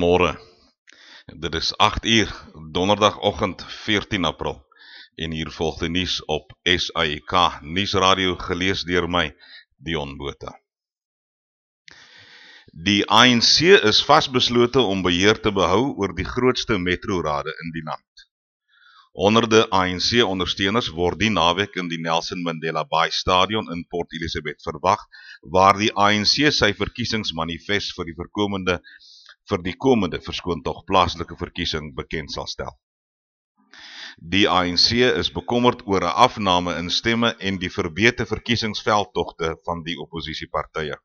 Goeiemôre. Dit is 8 uur donderdagoggend 14 April en hier volg die nuus op SAK nuusradio gelees deur my Dion Botha. Die ANC is vasbeslote om beheer te behou oor die grootste metrorade in die land. Honderde ANC ondersteuners word die naweek in die Nelson Mandela Bay Stadion in Port Elizabeth verwag waar die ANC sy verkiesingsmanifest vir die voorkomende vir die komende verskoontog plaaslike verkiesing bekend sal stel. Die ANC is bekommerd oor 'n afname in stemme en die verbeter verkiesingsveldtogte van die oppositiepartye.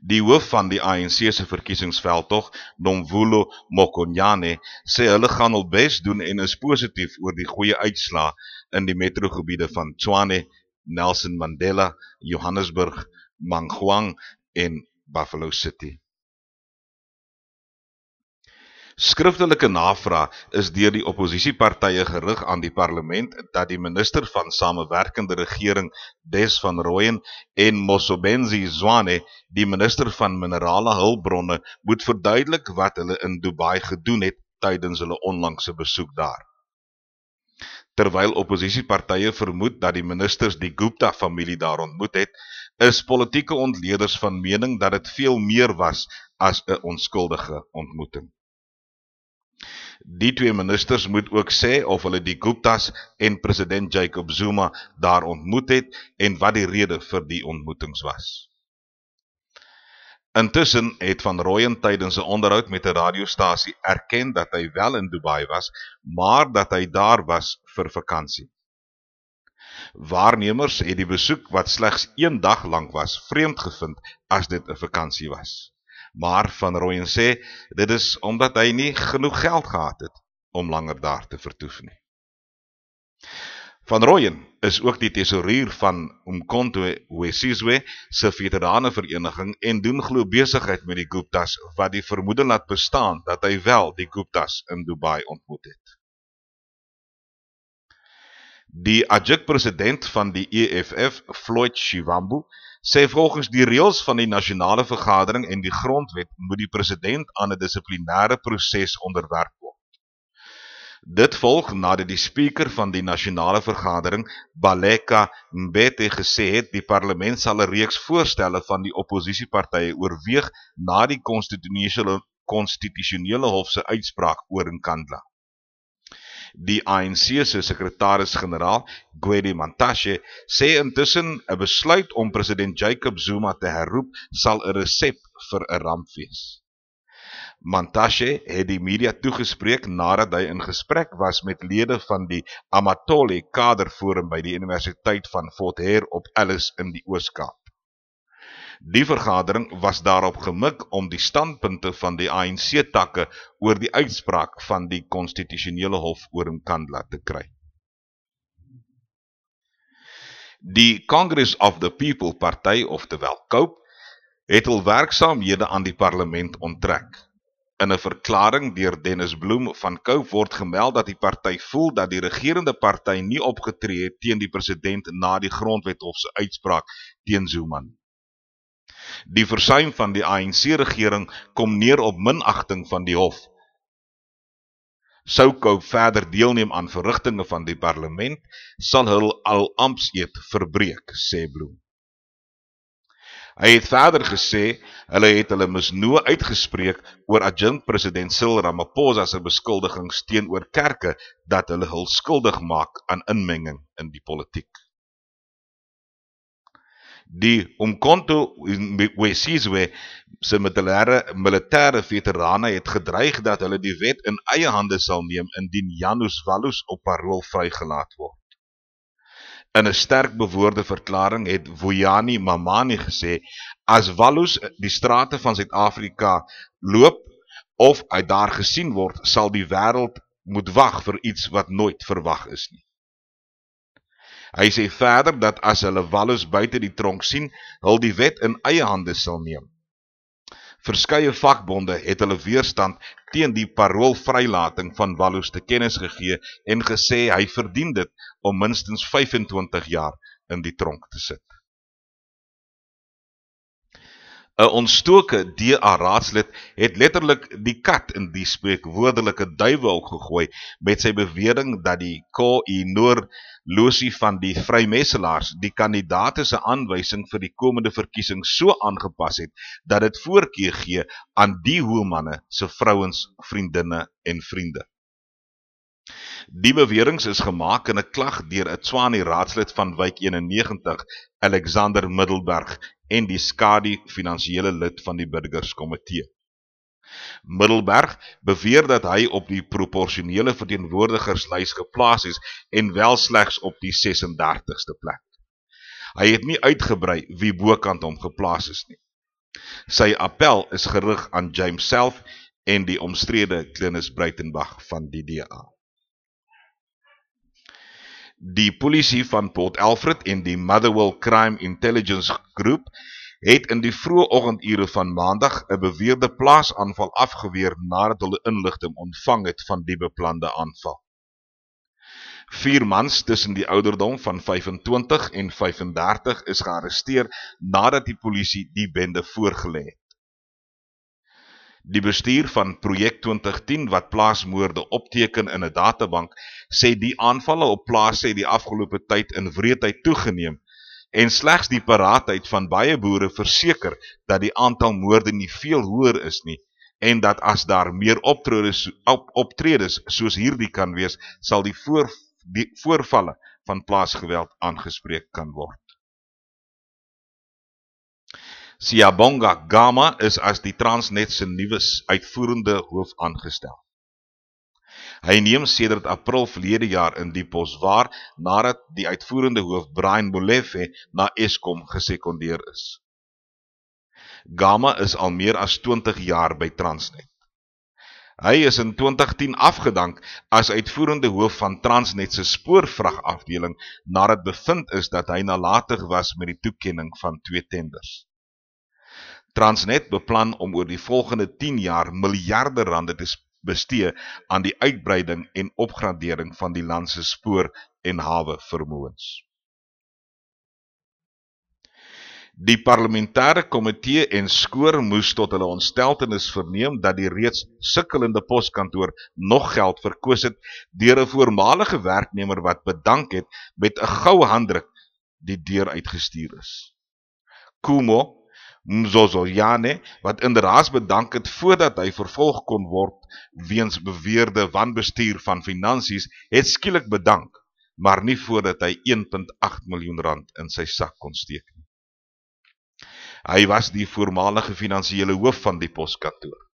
Die hoof van die ANC se verkiesingsveldtog, Nomvulo Mokonyane, sê hulle gaan hul bes doen en is positief oor die goeie uitslae in die metrogebiede van Tshwane, Nelson Mandela, Johannesburg, Mangaung en Buffalo City. Skriftelike navraag is deur die oppositiepartye gerig aan die parlement dat die minister van samewerkende regering Des van Rooyen en Mosobenzi Zwane, die minister van minerale hulpbronne, moet verduidelik wat hulle in Dubai gedoen het tydens hulle onlangse besoek daar. Terwyl oppositiepartye vermoed dat die ministers die Gupta familie daar ontmoet het, is politieke ontleeders van mening dat dit veel meer was as 'n onskuldige ontmoeting. Die twee ministers moet ook sê of hulle die Guptas en president Jacob Zuma daar ontmoet het en wat die rede vir die ontmoetings was. Intussen het Van Rooyen tydens 'n onderhoud met 'n radiostasie erken dat hy wel in Dubai was, maar dat hy daar was vir vakansie. Waarnemers het die besoek wat slegs 1 dag lank was, vreemd gevind as dit 'n vakansie was. Maar Van Rooyen sê dit is omdat hy nie genoeg geld gehad het om langer daar te vertoef nie. Van Rooyen is ook die tesourier van Umkhonto Wesizwe se veterane vereniging en doen glo besigheid met die Guptas wat die vermoede laat bestaan dat hy wel die Guptas in Dubai ontmoet het. Die adjunct president van die EFF, Floyd Shivambu, sê volgens die reëls van die nasionale vergadering en die grondwet moet die president aan 'n dissiplinêre proses onderwerp word. Dit volg nadat die spreker van die nasionale vergadering, Baleka Mbete gesê het die parlement sal 'n reeks voorstelle van die oppositiepartye oorweeg na die konstitusionele konstitusionele hof se uitspraak oor Nkandla. Die ANC se sekretaris-generaal, Gwedi Mantashe, sê intussen 'n besluit om president Jacob Zuma te herroep sal 'n resep vir 'n ramp wees. Mantashe het die media toegespreek nadat hy in gesprek was met lede van die Amatole Kaderforum by die Universiteit van Fort Hare op Ellis in die Oos-Kaap. Die vergadering was daarop gemik om die standpunte van die ANC takke oor die uitspraak van die konstitusionele hof oor Nkandla te kry. Die Congress of the People party, oftewel COPE, het hul werksaamhede aan die parlement onttrek. In 'n verklaring deur Dennis Bloem van COPE word gemeld dat die party voel dat die regerende party nie opgetree het teen die president na die grondwethof se uitspraak teen Zuma nie. Die versuim van die ANC regering kom neer op minagting van die hof. Sou kou verder deelneem aan verrigtinge van die parlement, sal hul al ampseed verbreek, sê Bloem. Hy het verder gesê hulle het hulle misnoë uitgespreek oor adjunkt president Cyril Ramaphosa se beskuldigings teenoor kerke dat hulle hul skuldig maak aan inmenging in die politiek. Die Umkhonto Wesizwe se militêre militêre veterane het gedreig dat hulle die wet in eie hande sal neem indien Janus Wallus op parol vrygelaat word. In 'n sterk bewoorde verklaring het Vuyani Mamani gesê as Wallus die strate van Suid-Afrika loop of hy daar gesien word, sal die wêreld moet wag vir iets wat nooit verwag is nie. Hy sê verder dat as hulle Wallus buite die tronk sien, hul die wet in eie hande sal neem. Verskeie vakbonde het hulle weerstand teen die paroolvrylating van Wallus te kennis gegee en gesê hy verdien dit om minstens 25 jaar in die tronk te sit. 'n Ontstoke DA raadslid het letterlik die kat in die spreekwoordelike duiwel gegooi met sy bewering dat die KI Noor losie van die Vrymesselaars die kandidaate se aanwysing vir die komende verkiesing so aangepas het dat dit voorkeur gee aan die hoë manne se vrouens, vriendinne en vriende. Die beweringe is gemaak in 'n klag deur 'n Tswane raadslid van Wyk 91, Alexander Middelberg en die skadu finansiële lid van die burgerskomitee. Middelberg beweer dat hy op die proporsionele verteenwoordigerslys geplaas is en wel slegs op die 36ste plek. Hy het nie uitgebrei wie bokant hom geplaas is nie. Sy appel is gerig aan James self en die omstrede Klinus Breitenberg van die DA. Die polisie van Port Alfred en die Motherwell Crime Intelligence Group het in die vroeë oggendure van Maandag 'n beweerde plaasaanval afgeweer nadat hulle inligting ontvang het van die beplande aanval. Vier mans tussen die ouderdom van 25 en 35 is gearresteer nadat die polisie die bende voorgelê het. Die bestuur van Projek 2010 wat plaasmoorde opteken in 'n databank, sê die aanvalle op plase het die afgelope tyd in wreedheid toegeneem en slegs die paraatheid van baie boere verseker dat die aantal moorde nie veel hoër is nie en dat as daar meer optredes op, optredes soos hierdie kan wees, sal die voor die voorvalle van plaasgeweld aangespreek kan word. Siyabonga Gama is as die Transnet se nuwe uitvoerende hoof aangestel. Hy neem sedert April verlede jaar in die pos waar nadat die uitvoerende hoof Brian Molefe na Eskom gesekondeer is. Gama is al meer as 20 jaar by Transnet. Hy is in 2010 afgedank as uitvoerende hoof van Transnet se spoorvragafdeling nadat bevind is dat hy nalatig was met die toekenning van twee tenders. Transnet beplan om oor die volgende 10 jaar miljarde rande te bestee aan die uitbreiding en opgradering van die land se spoor en hawe vermoëns. Die parlementêre komitee en skoor moes tot hulle ontsteltenis verneem dat die reeds sukkelende poskantoor nog geld verkoos het deur 'n voormalige werknemer wat bedank het met 'n goue handdruk die deur uitgestuur is. Kumo Mzozoyane wat inderdaad bedank het voordat hy vervolg kon word weens beweerde wanbestuur van finansies, het skielik bedank, maar nie voordat hy 1.8 miljoen rand in sy sak kon steek. Hy was die voormalige finansiële hoof van die poskantoor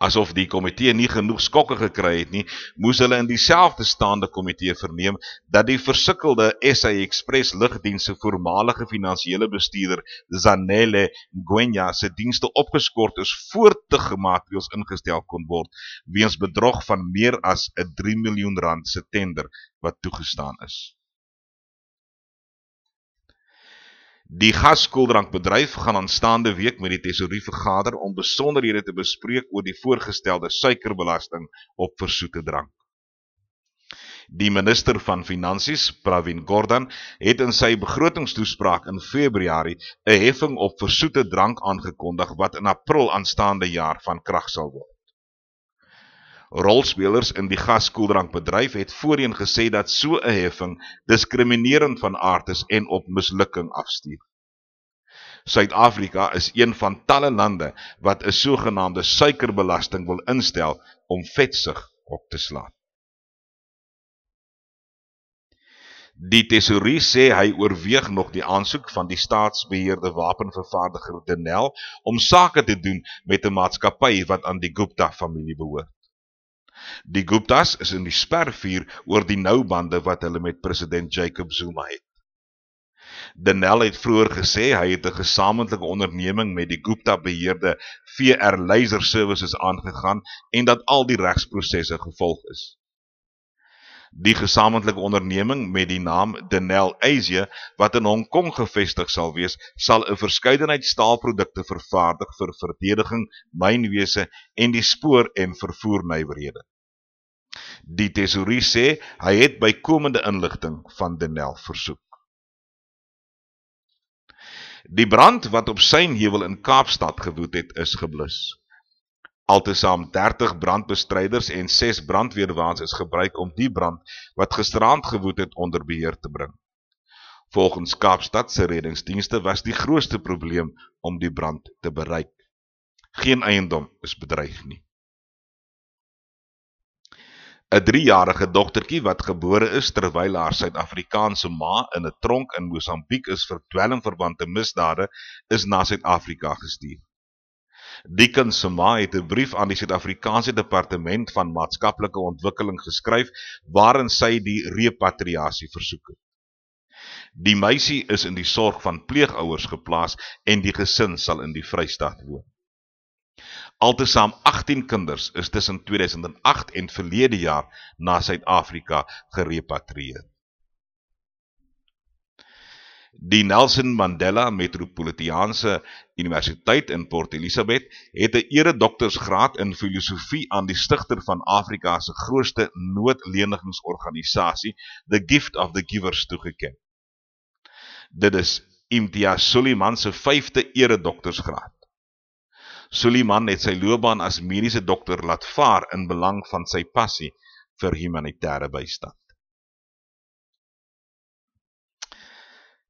asof die komitee nie genoeg skokke gekry het nie, moes hulle in dieselfde staande komitee verneem dat die versukkelde SA Express lugdiens se voormalige finansiële bestuurder Zanele Ngwenya se dienste opgeskort is voordat gemaatreëls ingestel kon word weens bedrog van meer as 'n 3 miljoen rand se tender wat toegestaan is. Die gaskoeldrankbedryf gaan aanstaande week met die tesorie vergader om besonderhede te bespreek oor die voorgestelde suikerbelasting op versoete drank. Die minister van Finansies, Pravin Gordhan, het in sy begrotingstoespraak in Februarie 'n heffing op versoete drank aangekondig wat in April aanstaande jaar van krag sal word. Rolspelers in die gaskoeldrankbedryf het voorheen gesê dat so 'n heffing diskriminerend van aard is en op mislukking afstuur. Suid-Afrika is een van talle lande wat 'n sogenaamde suikerbelasting wil instel om vetsug op te slaan. Die tesorie sê hy oorweeg nog die aansoek van die staatsbeheerde wapenvervaardiger Denel om sake te doen met 'n maatskappy wat aan die Gupta familie behoort. Die Guptas is in die spervuur oor die nou bande wat hulle met president Jacob Zuma het. Denel het vroeër gesê hy het 'n gesamentlike onderneming met die Gupta beheerde VR Laser Services aangegaan en dat al die regsprosesse gevolg is. Die gesamentlike onderneming met die naam Denel Asia wat in Hong Kong gevestig sal wees, sal 'n verskeidenheid staalprodukte vervaardig vir verdediging, mynwese en die spoor- en vervoernywerhede. Die tesorie sê hy het bykomende inligting van Denel versoek. Die brand wat op Synheuwel in Kaapstad gewoed het, is geblus. Altesaam 30 brandbestryders en 6 brandweerwaans is gebruik om die brand wat gisterand gewoed het onder beheer te bring. Volgens Kaapstad se reddingsdienste was die grootste probleem om die brand te bereik. Geen eiendom is bedreig nie. 'n 3-jarige dogtertjie wat gebore is terwyl haar Suid-Afrikaanse ma in 'n tronk in Mosambiek is vir dwelmverwante misdade, is na Suid-Afrika gestuur. Die kind se ma het 'n brief aan die Suid-Afrikaanse Departement van Maatskaplike Ontwikkeling geskryf waarin sy die repatriasie versoek het. Die meisie is in die sorg van pleegouers geplaas en die gesin sal in die Vrystaat woon. Altesaam 18 kinders is tussen 2008 en verlede jaar na Suid-Afrika gerepatrieer. Die Nelson Mandela Metropolitaanse Universiteit in Port Elizabeth het 'n eredoktorsgraad in filosofie aan die stigter van Afrika se grootste noodlenigingsorganisasie, The Gift of the Givers toegeken. Dit is Imtiaz Sooliman se 5de eredoktorsgraad. Suliman het sy loopbaan as mediese dokter laat vaar in belang van sy passie vir humanitêre bystand.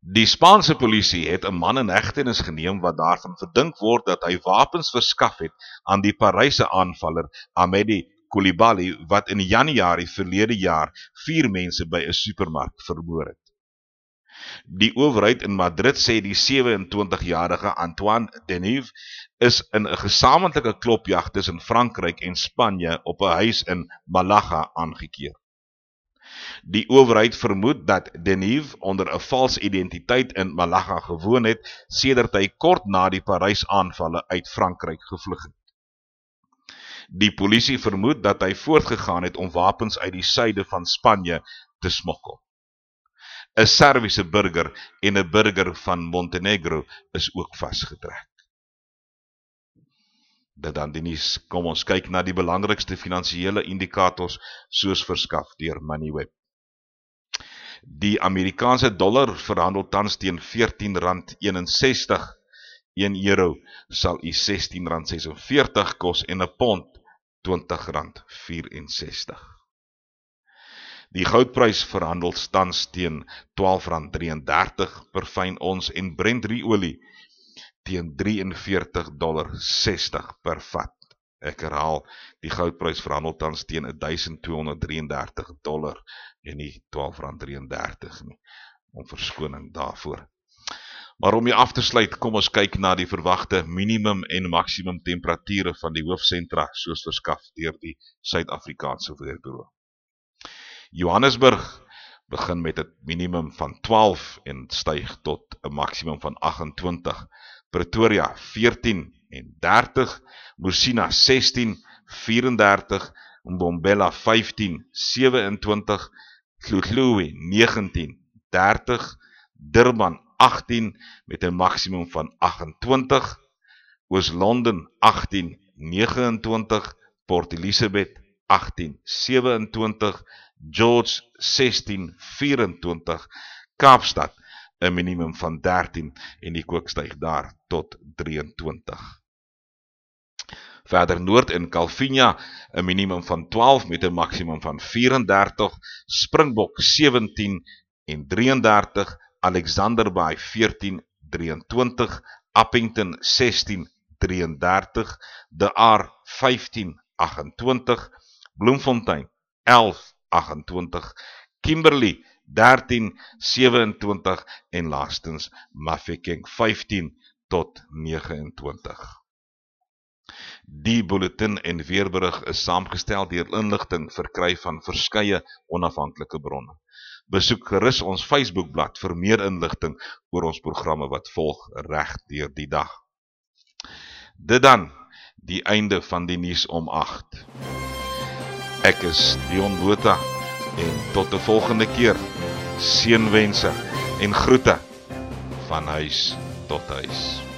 Die Spaanse polisie het 'n man in hegtenis geneem wat daarvan verdink word dat hy wapens verskaf het aan die Paryse aanvaller Amedi Koulibaly wat in Januarie verlede jaar 4 mense by 'n supermark vermoor het. Die owerheid in Madrid sê die 27-jarige Antoine Deneuve is in 'n gesamentlike klopjag tussen Frankryk en Spanje op 'n huis in Malaga aangekeer. Die owerheid vermoed dat Deneuve onder 'n vals identiteit in Malaga gewoon het sedert hy kort na die Parys-aanvalle uit Frankryk gevlug het. Die polisie vermoed dat hy voortgegaan het om wapens uit die suide van Spanje te smokkel. 'n Serviese burger en 'n burger van Montenegro is ook vasgetrek. Dit dan die nuus. Kom ons kyk na die belangrikste finansiële indikators soos verskaf deur Moneyweb. Die Amerikaanse dollar verhandel tans teen R14.61. 1 euro sal u R16.46 kos en 'n pond R20.64. Die goudprys verhandel tans teen R12.33 per fyn ons en Brent olie teen 43.60 per vat. Ek herhaal, die goudprys verhandel tans teen 1233 dollar en nie R12.33 nie. Om verskoning daarvoor. Maar om jy af te sluit, kom ons kyk na die verwagte minimum en maksimum temperature van die hoofsentra soos verskaf deur die Suid-Afrikaanse Weerbureau. Johannesburg begin met 'n minimum van 12 en styg tot 'n maksimum van 28. Pretoria 14 en 30, Musina 16, 34, Mbombela 15, 27, Khlokhloe 19, 30, Durban 18 met 'n maksimum van 28, Oos-London 18, 29, Port Elizabeth 18, 27, George 1624 Kaapstad 'n minimum van 13 en die kook styg daar tot 23. Verder noord in Calvinia 'n minimum van 12 met 'n maksimum van 34, Springbok 17 en 33, Alexander Bay 14 23, Appington 16 33, De Aar 15 28, Bloemfontein 11 28, Kimberley 13, 27 en laastens Mafeking 15 tot 29. Die bulletin en weerberig is saamgestel deur inligting verkry van verskeie onafhanklike bronne. Besoek gerus ons Facebookblad vir meer inligting oor ons programme wat volg reg deur die dag. Dit dan die einde van die nuus om 8. Ek is Dion Botha en tot 'n volgende keer. Seënwense en groete van huis tot huis.